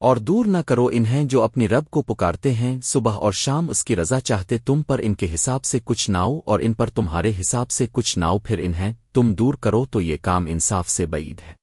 اور دور نہ کرو انہیں جو اپنی رب کو پکارتے ہیں، صبح اور شام اس کی رضا چاہتے تم پر ان کے حساب سے کچھ ناؤ اور ان پر تمہارے حساب سے کچھ ناؤ پھر انہیں تم دور کرو تو یہ کام انصاف سے بعید ہے۔